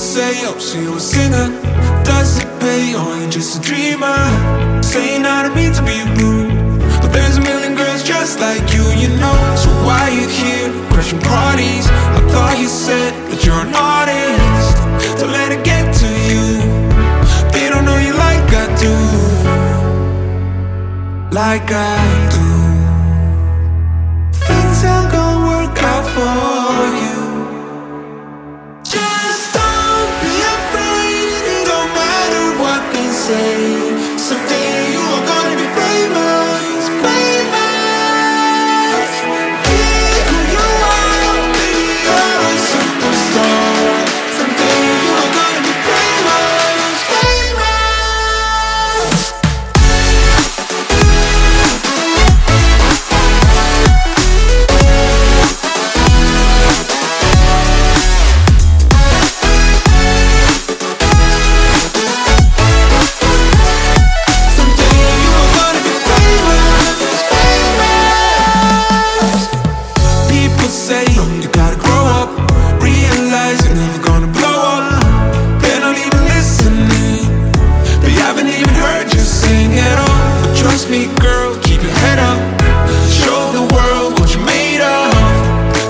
say, oh, so you a singer Does it pay, oh, or you just a dreamer? Saying I don't mean to be rude But there's a million girls just like you, you know. So why you here, crashing parties? I thought you said that you're an artist. Don't let it get to you. They don't know you like I do. Like I do say. say You gotta grow up, realize you're never gonna blow up. They're not even listening They haven't even heard you sing at all. But trust me girl, keep your head up. Show the world what you're made of.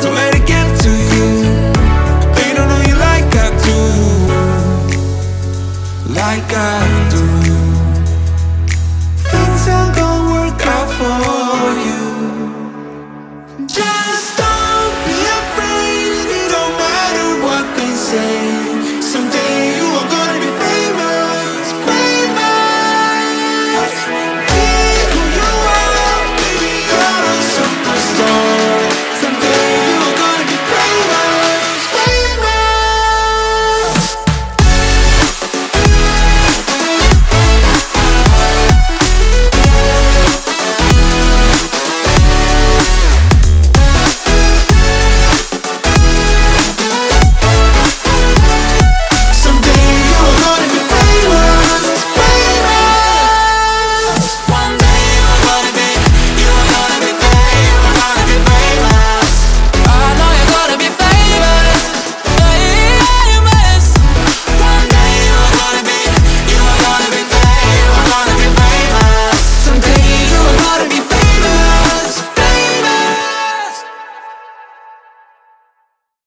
Don't let it get to you. They don't know you like I do. Like I do. Things are gonna work out for